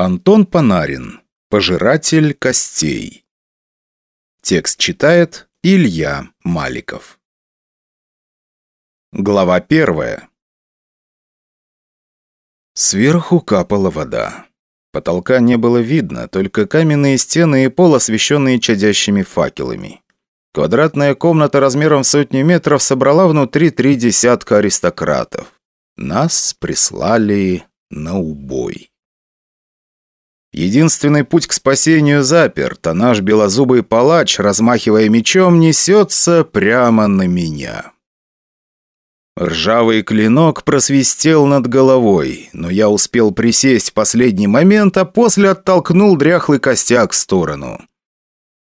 Антон Панарин. Пожиратель костей. Текст читает Илья Маликов. Глава первая. Сверху капала вода. Потолка не было видно, только каменные стены и пол, освещенные чадящими факелами. Квадратная комната размером в сотни метров собрала внутри три десятка аристократов. Нас прислали на убой. Единственный путь к спасению заперт, а наш белозубый палач, размахивая мечом, несется прямо на меня. Ржавый клинок просвистел над головой, но я успел присесть в последний момент, а после оттолкнул дряхлый костяк в сторону.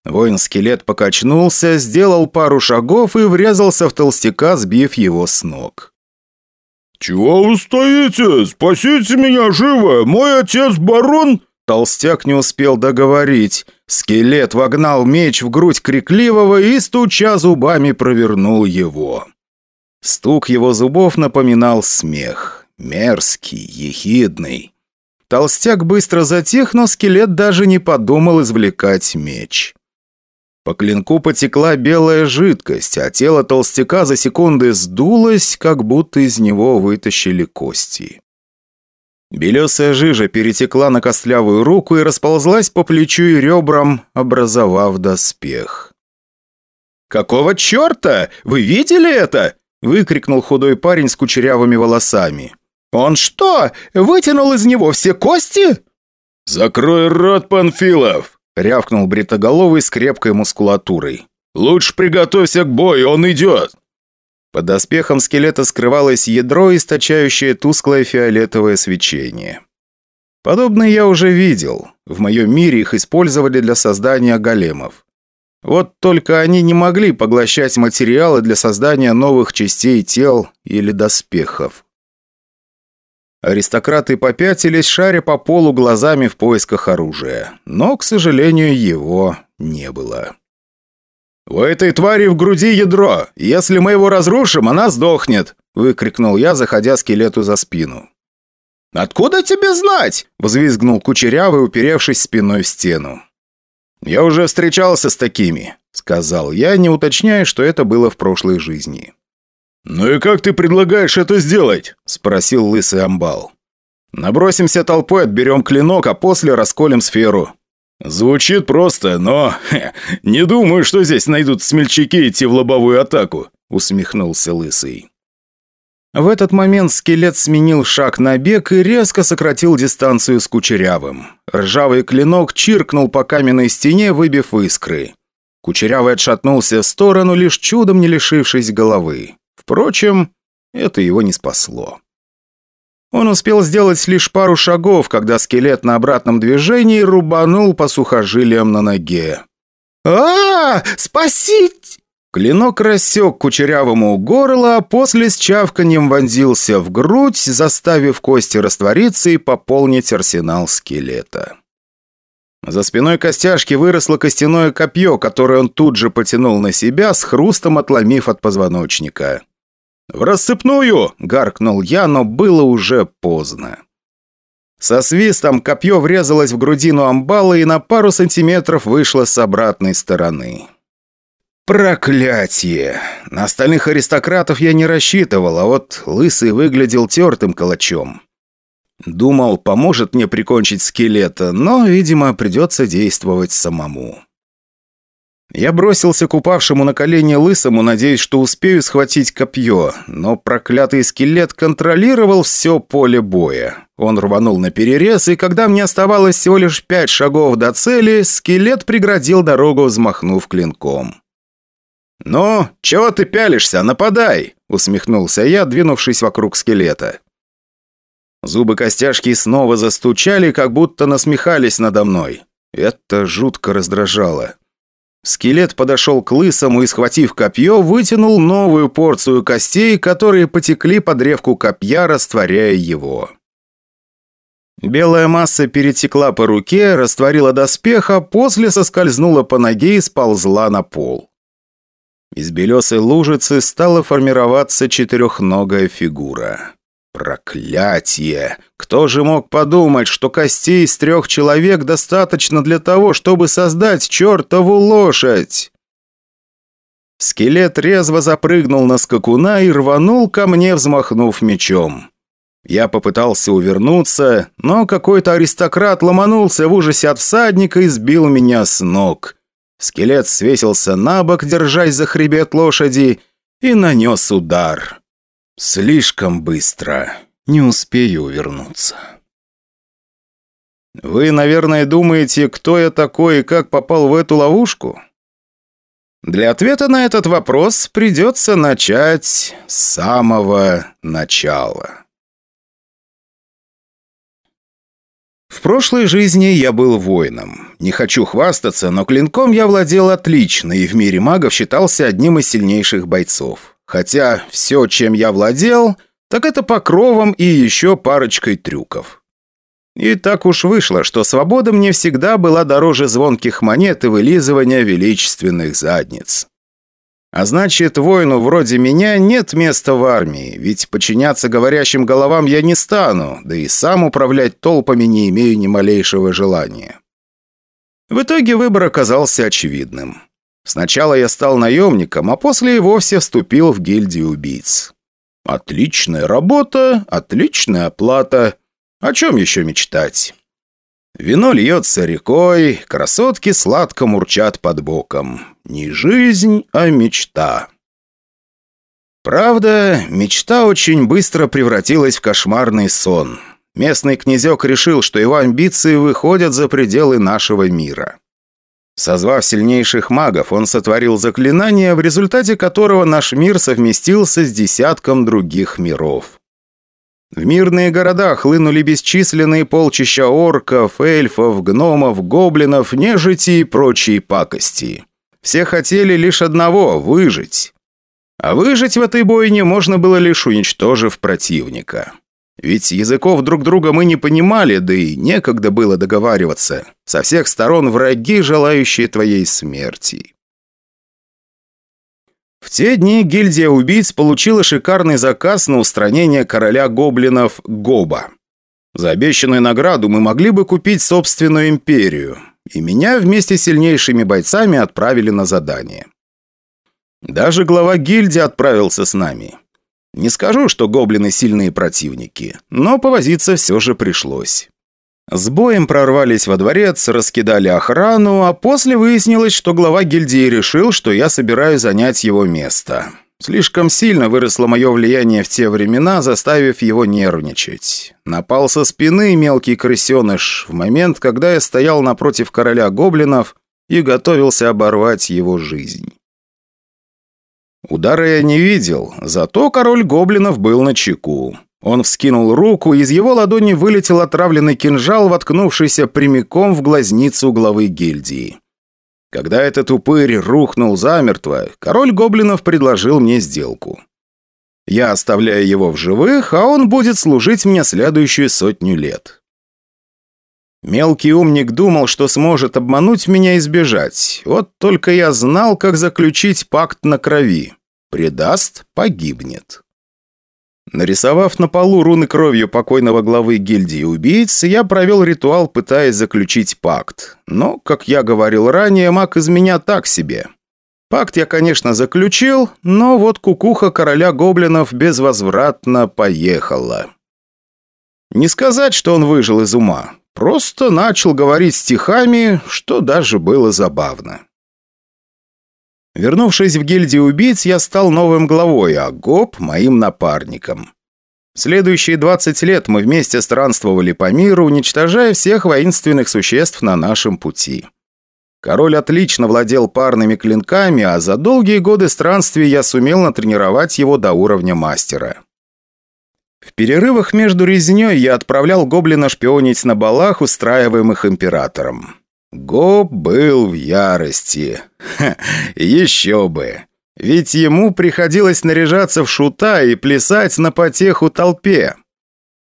Воин-скелет покачнулся, сделал пару шагов и врезался в толстяка, сбив его с ног. «Чего вы стоите? Спасите меня живо! Мой отец барон...» Толстяк не успел договорить. Скелет вогнал меч в грудь крикливого и, стуча зубами, провернул его. Стук его зубов напоминал смех. Мерзкий, ехидный. Толстяк быстро затих, но скелет даже не подумал извлекать меч. По клинку потекла белая жидкость, а тело толстяка за секунды сдулось, как будто из него вытащили кости. Белесая жижа перетекла на костлявую руку и расползлась по плечу и ребрам, образовав доспех. «Какого черта? Вы видели это?» – выкрикнул худой парень с кучерявыми волосами. «Он что, вытянул из него все кости?» «Закрой рот, Панфилов!» – рявкнул бритоголовый с крепкой мускулатурой. «Лучше приготовься к бою, он идет!» Под доспехом скелета скрывалось ядро, источающее тусклое фиолетовое свечение. Подобное я уже видел. В моем мире их использовали для создания големов. Вот только они не могли поглощать материалы для создания новых частей тел или доспехов. Аристократы попятились, шаря по полу глазами в поисках оружия. Но, к сожалению, его не было. «У этой твари в груди ядро. Если мы его разрушим, она сдохнет!» – выкрикнул я, заходя скелету за спину. «Откуда тебе знать?» – взвизгнул Кучерявый, уперевшись спиной в стену. «Я уже встречался с такими», – сказал я, не уточняя, что это было в прошлой жизни. «Ну и как ты предлагаешь это сделать?» – спросил лысый амбал. «Набросимся толпой, отберем клинок, а после расколем сферу. «Звучит просто, но хе, не думаю, что здесь найдут смельчаки идти в лобовую атаку», усмехнулся Лысый. В этот момент скелет сменил шаг на бег и резко сократил дистанцию с Кучерявым. Ржавый клинок чиркнул по каменной стене, выбив искры. Кучерявый отшатнулся в сторону, лишь чудом не лишившись головы. Впрочем, это его не спасло. Он успел сделать лишь пару шагов, когда скелет на обратном движении рубанул по сухожилиям на ноге. а, -а, -а Спасить!» Клинок рассек кучерявому горло, а после с чавканьем вонзился в грудь, заставив кости раствориться и пополнить арсенал скелета. За спиной костяшки выросло костяное копье, которое он тут же потянул на себя, с хрустом отломив от позвоночника. «В рассыпную!» – гаркнул я, но было уже поздно. Со свистом копье врезалось в грудину амбала и на пару сантиметров вышло с обратной стороны. Проклятие! На остальных аристократов я не рассчитывал, а вот Лысый выглядел тертым калачом. Думал, поможет мне прикончить скелета, но, видимо, придется действовать самому. Я бросился к упавшему на колени лысому, надеясь, что успею схватить копье, но проклятый скелет контролировал все поле боя. Он рванул на перерез, и когда мне оставалось всего лишь пять шагов до цели, скелет преградил дорогу, взмахнув клинком. «Ну, чего ты пялишься? Нападай!» – усмехнулся я, двинувшись вокруг скелета. Зубы костяшки снова застучали, как будто насмехались надо мной. Это жутко раздражало. Скелет подошел к лысому и, схватив копье, вытянул новую порцию костей, которые потекли по древку копья, растворяя его. Белая масса перетекла по руке, растворила доспех, а после соскользнула по ноге и сползла на пол. Из белесой лужицы стала формироваться четырехногая фигура. Проклятие! Кто же мог подумать, что костей из трех человек достаточно для того, чтобы создать чертову лошадь? Скелет резво запрыгнул на скакуна и рванул ко мне, взмахнув мечом. Я попытался увернуться, но какой-то аристократ ломанулся в ужасе от всадника и сбил меня с ног. Скелет свесился на бок, держась за хребет лошади, и нанес удар. Слишком быстро. Не успею увернуться. Вы, наверное, думаете, кто я такой и как попал в эту ловушку? Для ответа на этот вопрос придется начать с самого начала. В прошлой жизни я был воином. Не хочу хвастаться, но клинком я владел отлично и в мире магов считался одним из сильнейших бойцов. Хотя все, чем я владел, так это покровом и еще парочкой трюков. И так уж вышло, что свобода мне всегда была дороже звонких монет и вылизывания величественных задниц. А значит, воину вроде меня нет места в армии, ведь подчиняться говорящим головам я не стану, да и сам управлять толпами не имею ни малейшего желания. В итоге выбор оказался очевидным. Сначала я стал наемником, а после и вовсе вступил в гильдию убийц. Отличная работа, отличная оплата. О чем еще мечтать? Вино льется рекой, красотки сладко мурчат под боком. Не жизнь, а мечта. Правда, мечта очень быстро превратилась в кошмарный сон. Местный князек решил, что его амбиции выходят за пределы нашего мира. Созвав сильнейших магов, он сотворил заклинание, в результате которого наш мир совместился с десятком других миров. В мирные города хлынули бесчисленные полчища орков, эльфов, гномов, гоблинов, нежити и прочие пакости. Все хотели лишь одного – выжить. А выжить в этой бойне можно было лишь уничтожив противника. Ведь языков друг друга мы не понимали, да и некогда было договариваться. Со всех сторон враги, желающие твоей смерти. В те дни гильдия убийц получила шикарный заказ на устранение короля гоблинов Гоба. За обещанную награду мы могли бы купить собственную империю, и меня вместе с сильнейшими бойцами отправили на задание. Даже глава гильдии отправился с нами. Не скажу, что гоблины сильные противники, но повозиться все же пришлось. С боем прорвались во дворец, раскидали охрану, а после выяснилось, что глава гильдии решил, что я собираюсь занять его место. Слишком сильно выросло мое влияние в те времена, заставив его нервничать. Напал со спины мелкий крысеныш в момент, когда я стоял напротив короля гоблинов и готовился оборвать его жизнь. Удара я не видел, зато король гоблинов был на чеку. Он вскинул руку, и из его ладони вылетел отравленный кинжал, воткнувшийся прямиком в глазницу главы гильдии. Когда этот упырь рухнул замертво, король гоблинов предложил мне сделку. Я оставляю его в живых, а он будет служить мне следующую сотню лет. Мелкий умник думал, что сможет обмануть меня и сбежать. Вот только я знал, как заключить пакт на крови. Предаст – погибнет. Нарисовав на полу руны кровью покойного главы гильдии убийц, я провел ритуал, пытаясь заключить пакт. Но, как я говорил ранее, маг из меня так себе. Пакт я, конечно, заключил, но вот кукуха короля гоблинов безвозвратно поехала. Не сказать, что он выжил из ума. Просто начал говорить стихами, что даже было забавно. Вернувшись в гильдию убийц, я стал новым главой, а Гоп – моим напарником. Следующие 20 лет мы вместе странствовали по миру, уничтожая всех воинственных существ на нашем пути. Король отлично владел парными клинками, а за долгие годы странствий я сумел натренировать его до уровня мастера. В перерывах между резней я отправлял гоблина шпионить на балах, устраиваемых императором. Гоб был в ярости. Ха, еще бы. Ведь ему приходилось наряжаться в шута и плясать на потеху толпе.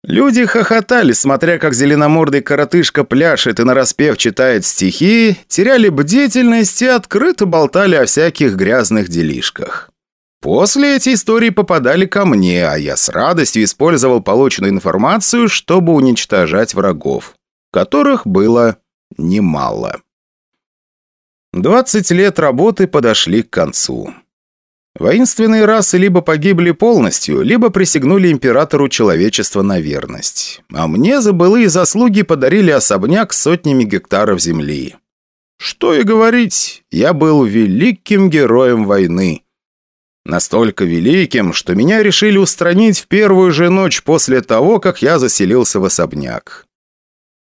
Люди хохотали, смотря как зеленомордый коротышка пляшет и нараспев читает стихи, теряли бдительность и открыто болтали о всяких грязных делишках. После эти истории попадали ко мне, а я с радостью использовал полученную информацию, чтобы уничтожать врагов, которых было немало. 20 лет работы подошли к концу. Воинственные расы либо погибли полностью, либо присягнули императору человечества на верность. А мне за былые заслуги подарили особняк с сотнями гектаров земли. Что и говорить, я был великим героем войны. Настолько великим, что меня решили устранить в первую же ночь после того, как я заселился в особняк.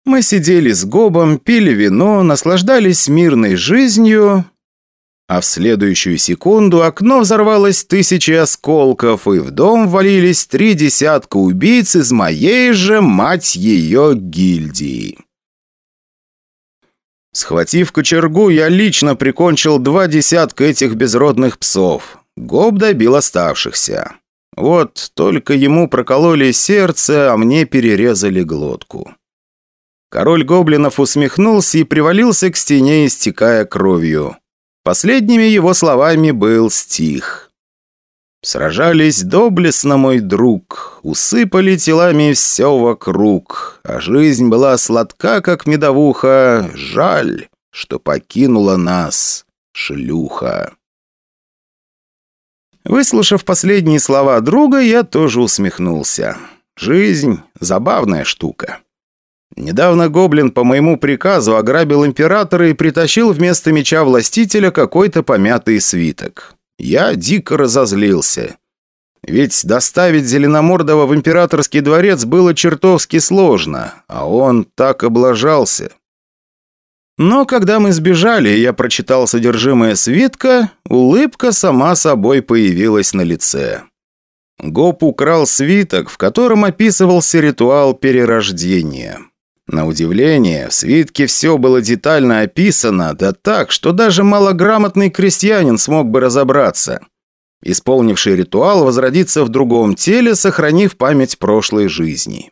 Мы сидели с Гобом, пили вино, наслаждались мирной жизнью, а в следующую секунду окно взорвалось тысячи осколков, и в дом валились три десятка убийц из моей же, мать ее, гильдии. Схватив кочергу, я лично прикончил два десятка этих безродных псов. Гоб добил оставшихся. Вот только ему прокололи сердце, а мне перерезали глотку. Король гоблинов усмехнулся и привалился к стене, истекая кровью. Последними его словами был стих. Сражались доблестно, мой друг, усыпали телами все вокруг, а жизнь была сладка, как медовуха, жаль, что покинула нас шлюха. Выслушав последние слова друга, я тоже усмехнулся. Жизнь – забавная штука. Недавно гоблин по моему приказу ограбил императора и притащил вместо меча властителя какой-то помятый свиток. Я дико разозлился. Ведь доставить Зеленомордова в императорский дворец было чертовски сложно, а он так облажался. Но когда мы сбежали, и я прочитал содержимое свитка, улыбка сама собой появилась на лице. Гоп украл свиток, в котором описывался ритуал перерождения. На удивление, в свитке все было детально описано, да так, что даже малограмотный крестьянин смог бы разобраться. Исполнивший ритуал возродится в другом теле, сохранив память прошлой жизни.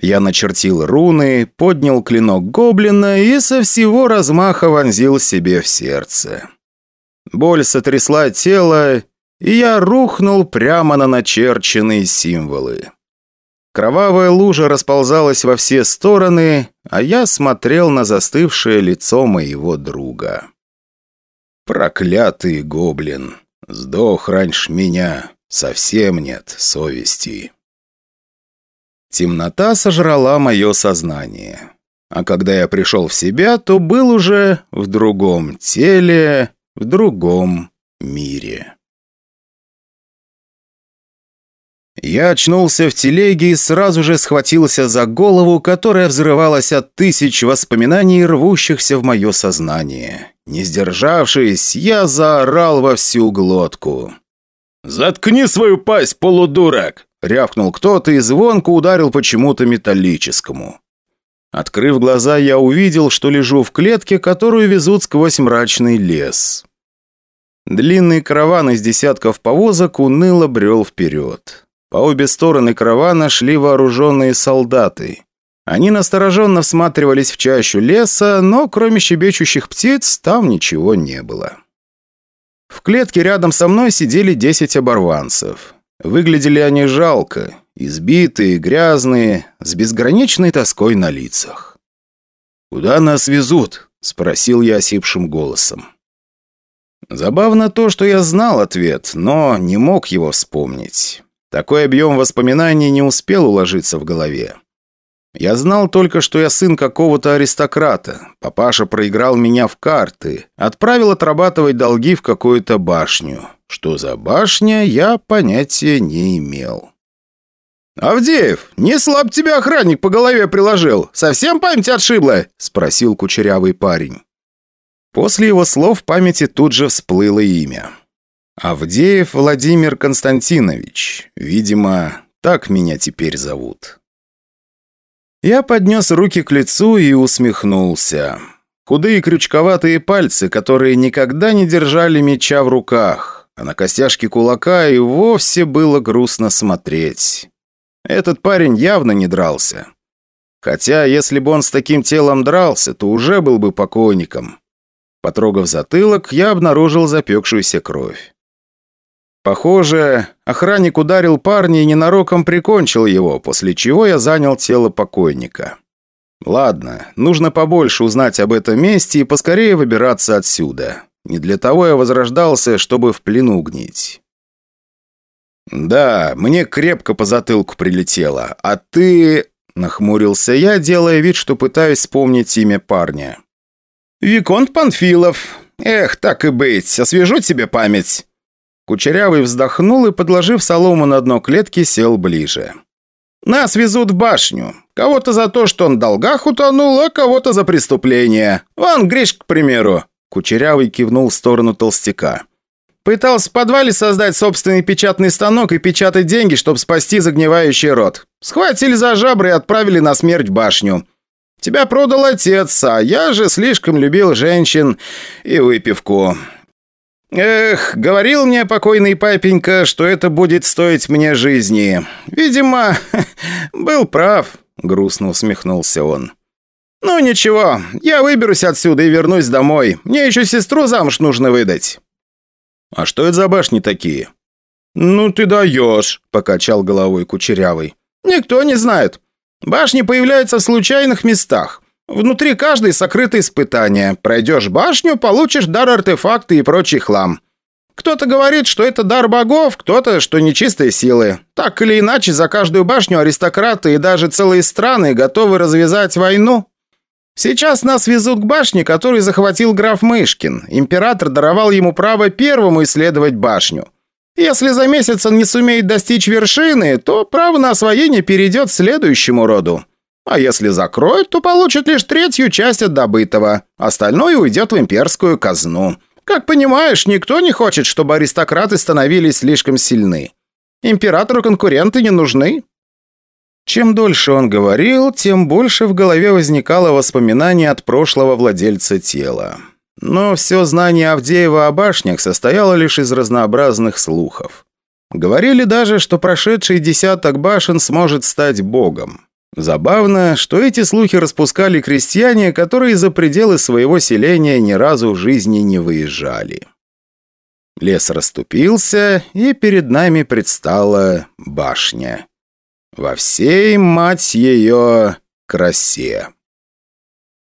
Я начертил руны, поднял клинок гоблина и со всего размаха вонзил себе в сердце. Боль сотрясла тело, и я рухнул прямо на начерченные символы. Кровавая лужа расползалась во все стороны, а я смотрел на застывшее лицо моего друга. «Проклятый гоблин! Сдох раньше меня! Совсем нет совести!» Темнота сожрала мое сознание. А когда я пришел в себя, то был уже в другом теле, в другом мире. Я очнулся в телеге и сразу же схватился за голову, которая взрывалась от тысяч воспоминаний, рвущихся в мое сознание. Не сдержавшись, я заорал во всю глотку. «Заткни свою пасть, полудурок!» — рявкнул кто-то и звонко ударил почему-то металлическому. Открыв глаза, я увидел, что лежу в клетке, которую везут сквозь мрачный лес. Длинный караван из десятков повозок уныло брел вперед. По обе стороны каравана шли вооруженные солдаты. Они настороженно всматривались в чащу леса, но кроме щебечущих птиц там ничего не было. В клетке рядом со мной сидели десять оборванцев. Выглядели они жалко, избитые, грязные, с безграничной тоской на лицах. «Куда нас везут?» – спросил я осипшим голосом. Забавно то, что я знал ответ, но не мог его вспомнить. Такой объем воспоминаний не успел уложиться в голове. Я знал только, что я сын какого-то аристократа. Папаша проиграл меня в карты, отправил отрабатывать долги в какую-то башню. Что за башня, я понятия не имел. «Авдеев, не слаб тебя охранник по голове приложил. Совсем память отшибла?» – спросил кучерявый парень. После его слов в памяти тут же всплыло имя. Авдеев Владимир Константинович. Видимо, так меня теперь зовут. Я поднес руки к лицу и усмехнулся. Худые крючковатые пальцы, которые никогда не держали меча в руках, а на костяшке кулака и вовсе было грустно смотреть. Этот парень явно не дрался. Хотя, если бы он с таким телом дрался, то уже был бы покойником. Потрогав затылок, я обнаружил запекшуюся кровь. Похоже, охранник ударил парня и ненароком прикончил его, после чего я занял тело покойника. Ладно, нужно побольше узнать об этом месте и поскорее выбираться отсюда. Не для того я возрождался, чтобы в плену гнить. «Да, мне крепко по затылку прилетело, а ты...» Нахмурился я, делая вид, что пытаюсь вспомнить имя парня. «Виконт Панфилов. Эх, так и быть, освежу тебе память». Кучерявый вздохнул и, подложив солому на дно клетки, сел ближе. «Нас везут в башню. Кого-то за то, что он в долгах утонул, а кого-то за преступление. Вон, Гриш, к примеру». Кучерявый кивнул в сторону толстяка. Пытался в подвале создать собственный печатный станок и печатать деньги, чтобы спасти загнивающий рот. Схватили за жабры и отправили на смерть в башню. Тебя продал отец, а я же слишком любил женщин и выпивку. Эх, говорил мне покойный папенька, что это будет стоить мне жизни. Видимо, был прав, грустно усмехнулся он. «Ну ничего, я выберусь отсюда и вернусь домой. Мне еще сестру замуж нужно выдать». «А что это за башни такие?» «Ну ты даешь», – покачал головой Кучерявый. «Никто не знает. Башни появляются в случайных местах. Внутри каждой сокрыто испытание. Пройдешь башню, получишь дар артефакты и прочий хлам. Кто-то говорит, что это дар богов, кто-то, что нечистые силы. Так или иначе, за каждую башню аристократы и даже целые страны готовы развязать войну. Сейчас нас везут к башне, которую захватил граф Мышкин. Император даровал ему право первому исследовать башню. Если за месяц он не сумеет достичь вершины, то право на освоение перейдет следующему роду. А если закроют, то получит лишь третью часть от добытого. Остальное уйдет в имперскую казну. Как понимаешь, никто не хочет, чтобы аристократы становились слишком сильны. Императору конкуренты не нужны. Чем дольше он говорил, тем больше в голове возникало воспоминаний от прошлого владельца тела. Но все знание Авдеева о башнях состояло лишь из разнообразных слухов. Говорили даже, что прошедший десяток башен сможет стать богом. Забавно, что эти слухи распускали крестьяне, которые за пределы своего селения ни разу в жизни не выезжали. Лес расступился, и перед нами предстала башня. Во всей, мать ее, красе.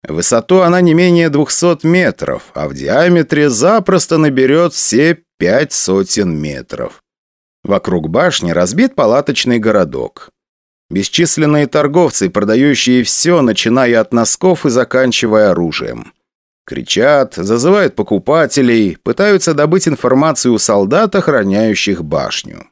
Высоту она не менее двухсот метров, а в диаметре запросто наберет все пять сотен метров. Вокруг башни разбит палаточный городок. Бесчисленные торговцы, продающие все, начиная от носков и заканчивая оружием. Кричат, зазывают покупателей, пытаются добыть информацию у солдат, охраняющих башню.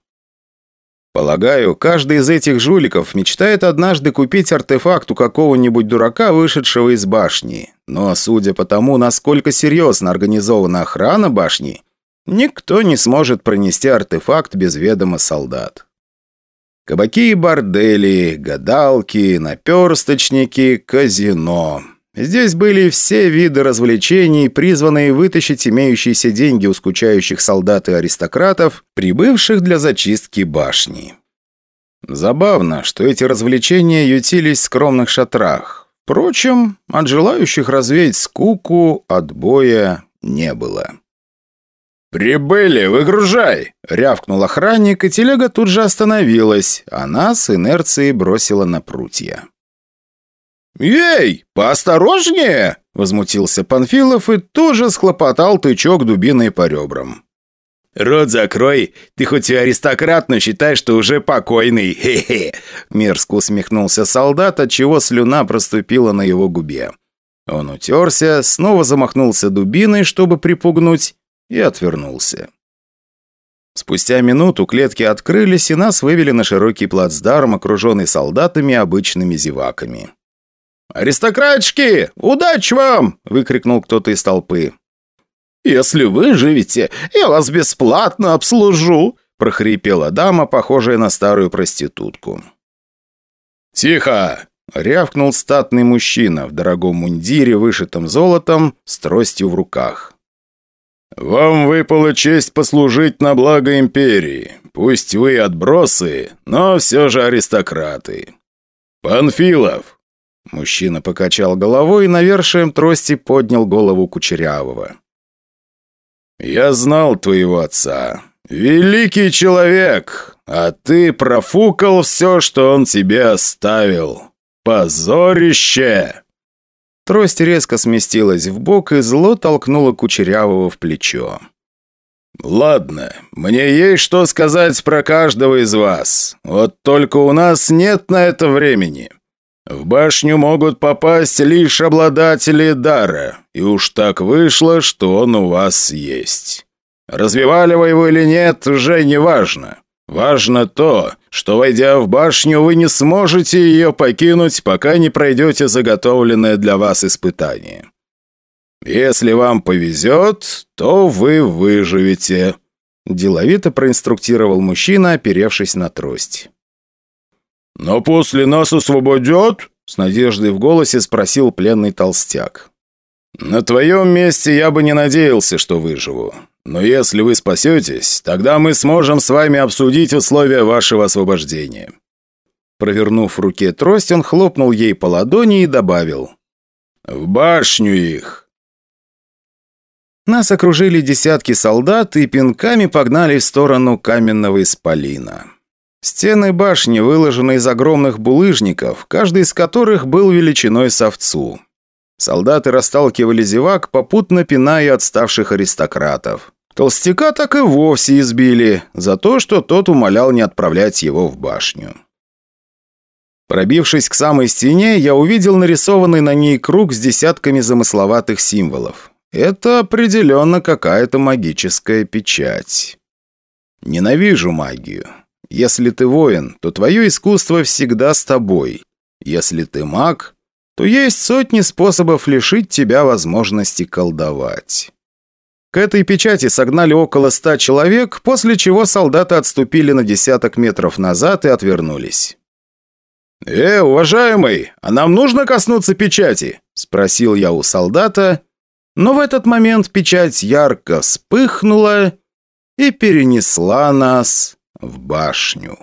Полагаю, каждый из этих жуликов мечтает однажды купить артефакт у какого-нибудь дурака, вышедшего из башни. Но судя по тому, насколько серьезно организована охрана башни, никто не сможет пронести артефакт без ведома солдат. Кабаки и бордели, гадалки, наперсточники, казино. Здесь были все виды развлечений, призванные вытащить имеющиеся деньги у скучающих солдат и аристократов, прибывших для зачистки башни. Забавно, что эти развлечения ютились в скромных шатрах. Впрочем, от желающих развеять скуку отбоя не было. «Прибыли, выгружай!» — рявкнул охранник, и телега тут же остановилась, а нас инерцией бросила на прутья. «Эй, поосторожнее!» – возмутился Панфилов и тоже схлопотал тычок дубиной по ребрам. «Рот закрой! Ты хоть и аристократ, но считай, что уже покойный! Хе-хе!» Мерзко усмехнулся солдат, отчего слюна проступила на его губе. Он утерся, снова замахнулся дубиной, чтобы припугнуть, и отвернулся. Спустя минуту клетки открылись, и нас вывели на широкий плацдарм, окруженный солдатами и обычными зеваками. «Аристократчики, удачи вам!» – выкрикнул кто-то из толпы. «Если выживете, я вас бесплатно обслужу!» – прохрипела дама, похожая на старую проститутку. «Тихо!» – рявкнул статный мужчина в дорогом мундире, вышитом золотом, с тростью в руках. «Вам выпала честь послужить на благо империи. Пусть вы отбросы, но все же аристократы. Панфилов, Мужчина покачал головой и навершием трости поднял голову Кучерявого. «Я знал твоего отца. великий человек, а ты профукал все, что он тебе оставил. Позорище!» Трость резко сместилась в бок и зло толкнуло Кучерявого в плечо. «Ладно, мне есть что сказать про каждого из вас. Вот только у нас нет на это времени. В башню могут попасть лишь обладатели дара, и уж так вышло, что он у вас есть. Развивали вы его или нет, уже не важно. Важно то, что, войдя в башню, вы не сможете ее покинуть, пока не пройдете заготовленное для вас испытание. Если вам повезет, то вы выживете», – деловито проинструктировал мужчина, оперевшись на трость. «Но после нас освободят?» – с надеждой в голосе спросил пленный толстяк. «На твоем месте я бы не надеялся, что выживу. Но если вы спасетесь, тогда мы сможем с вами обсудить условия вашего освобождения». Провернув в руке трость, он хлопнул ей по ладони и добавил. «В башню их!» Нас окружили десятки солдат и пинками погнали в сторону каменного исполина. Стены башни выложены из огромных булыжников, каждый из которых был величиной с овцу. Солдаты расталкивали зевак, попутно пиная отставших аристократов. Толстяка так и вовсе избили, за то, что тот умолял не отправлять его в башню. Пробившись к самой стене, я увидел нарисованный на ней круг с десятками замысловатых символов. Это определенно какая-то магическая печать. Ненавижу магию. Если ты воин, то твое искусство всегда с тобой. Если ты маг, то есть сотни способов лишить тебя возможности колдовать. К этой печати согнали около ста человек, после чего солдаты отступили на десяток метров назад и отвернулись. «Э, уважаемый, а нам нужно коснуться печати?» – спросил я у солдата, но в этот момент печать ярко вспыхнула и перенесла нас в башню.